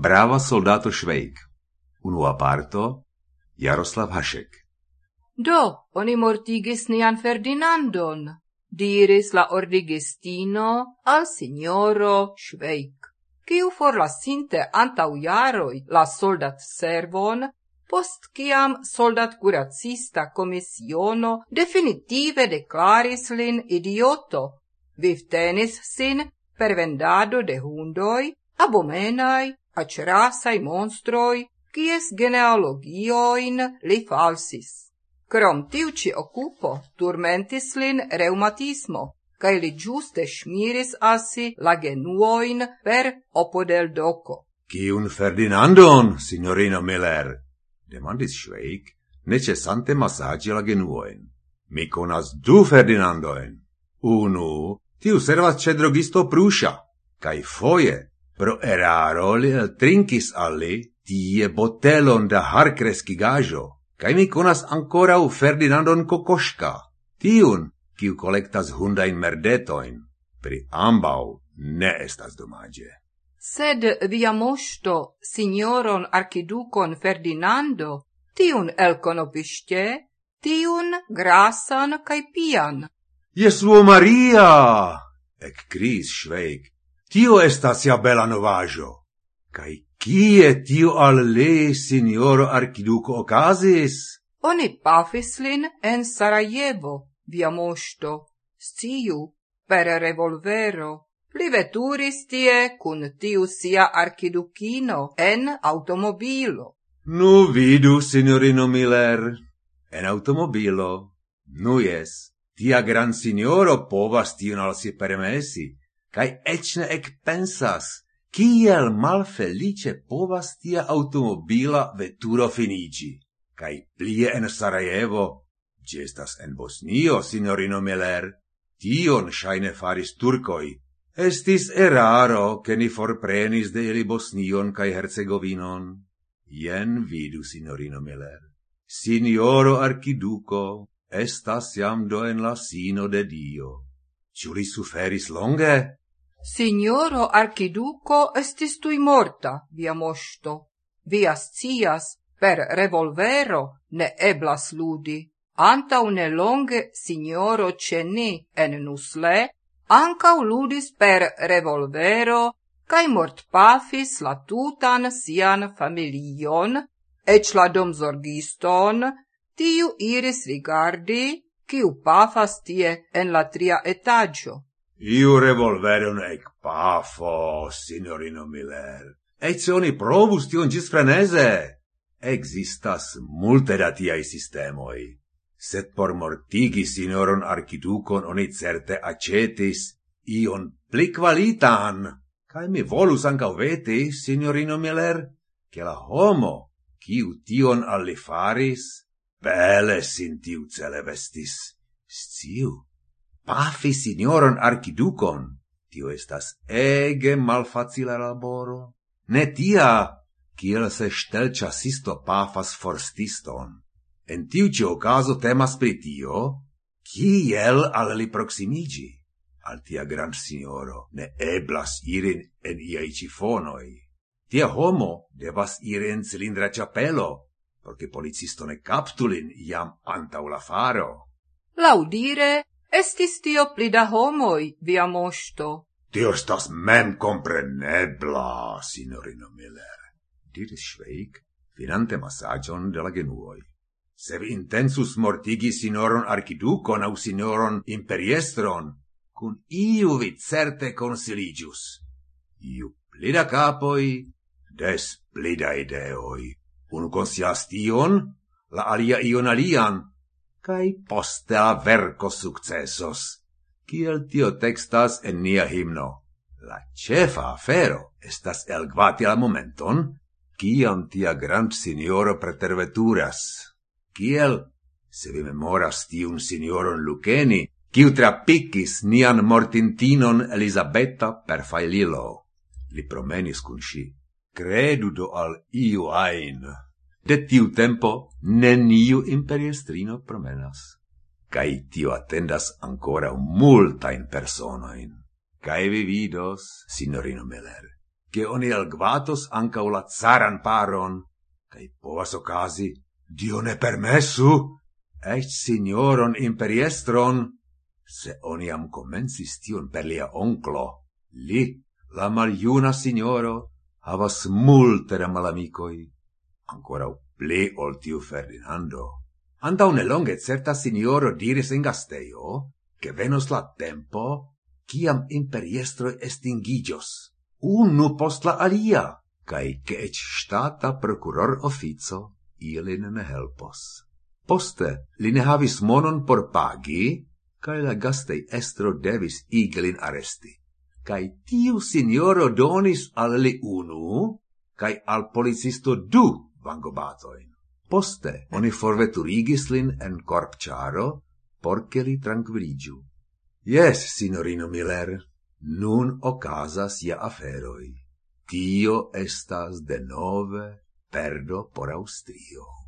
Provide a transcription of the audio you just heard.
Brava soldato Švejk. Unua parto, Jaroslav Hašek. Do, oni mortigis nian Ferdinandon, diris la ordigistino al signoro Švejk, kiu forlasinte antau jaroi la soldat servon, post kiam soldat curacista commissiono definitive declaris lin idioto, vivtenis sin per vendado de hundoi abomenai acerasai monstroi, cies genealogioin li falsis. Crom tiu ci occupo turmentis lin reumatismo, cae li giuste smiris assi la genuoin per opodel doco. Cium Ferdinandon, signorino Miller? demandis Schweig, necessante massaggi la genuoin. Mi conas du Ferdinandoin. Unu, tiu servas cedrogisto Pruscia, cae foie Pro eraro li Trinkis alli tie botelon da harcrescigajo, cae mi conas u Ferdinandon Kokoška, tiun, kiu collectas hundain merdetoin, pri ambau ne estas domage. Sed via mosto, signoron arciducon Ferdinando, tiun el conopiste, tiun grasan cae pian. Jesuo Maria! Ec cris Schweig, Tio estas ja bela novajo. Kai kie tio al le signoro archiduco ocasis? Oni pafis lin en Sarajevo, via mosto, sciu, per revolvero. Li veturis tie cun tiu sia archiducino en automobilo. Nu vidu, signorino Miller, en automobilo. Nu jes, tia gran signoro povas tion al si permesi cae ecne ec pensas, kiel malfelice povas tia automobila veturo finigi. Kai plie en Sarajevo, gestas en Bosnio, signorino Miller, tion shaine faris turcoi. Estis eraro, che ni forprenis de ili Bosnion cae Herzegovinon. Jen vidu, signorino Miller. Signoro Archiduco, estas jam do en la sino de Dio. Ciuli suferis longe? Signoro Archiduco estis tui morta, via mosto. Via scias, per revolvero ne eblas ludi. Antau ne longe signoro Ceni en Nusle ancau ludis per revolvero cae mortpafis la tutan sian familion, ec la domzorgiston, tiu iris rigardi, ciu pafas tie en la tria etagio. Iu revolverion ec pafo, signorino Miller. Ece oni provus tion gis frenese. Existas multe da tiai sistemoi. Sed por mortigi signoron archiducon oni certe acetis ion pli qualitan. Cae mi volus ancau veti, signorino Miller, che la homo, quiu tion alli faris, bele sintiu cele vestis. Sciu, pafi signoron archiducon, tio estas ege malfacila laboro, ne tia, kiel se stel chasisto pafas forstiston. En tiu ci ocaso temas pri tio, kiel al li proximigi. Al tia gran signoro ne eblas irin en iai cifonoi. Tia homo devas iri en cilindra ciapelo, porque policisto ne captulin iam antau la faro. Laudire, estis tio plida homoi, via mosto. Tio estas mem comprenebla, signorino Miller, diris Schweig, finante massagion de la genuoi. Se vi intensus mortigi signoron archiducon au signoron imperiestron, cun iu vi certe consiligius. Iu plida capoi, des plida ideoi. Unu consias tion, la alia ion alian, cae poste la verco successos. Ciel tio textas en nia himno. La cefa afero estas elgvati la momenton, ciam tia grand signoro preterveturas. Ciel, se vi memoras tiun signoron Luceni, ciu trapicis nian mortintinon Elisabetta per faililo. Li promenis cun si. Credu do al iu ain. De tiu tempo neniu imperiestrino promenas. Cai tio attendas ancora multa in personoin. Cai vi vidos, signorino Miller, che oni algvatos anca la zaran paron, cai povas ocasi, Dio ne permessu, ec signoron imperiestron, se oni am comensis tion per lia onclo, li, la maliuna signoro, havas multe da malamicoi, ancora pli ol tiu Ferdinando. Antau nelonge certa signoro diris in gasteio, che venos la tempo, ciam imperiestroi estingigios, unu post la alia, cae che ec stata procuror officio ilin ne helpos. Poste li ne havis monon por pagi, cae la gastei estro devis igelin aresti. Cae tiu signoro donis al li unu, cae al policisto du vangobatoin. Poste oni forveturigis lin en corpciaro, porce li tranquilligiu. Yes, signorino Miller, nun ocasas ia aferoi. Tio estas de nove perdo por Austrio.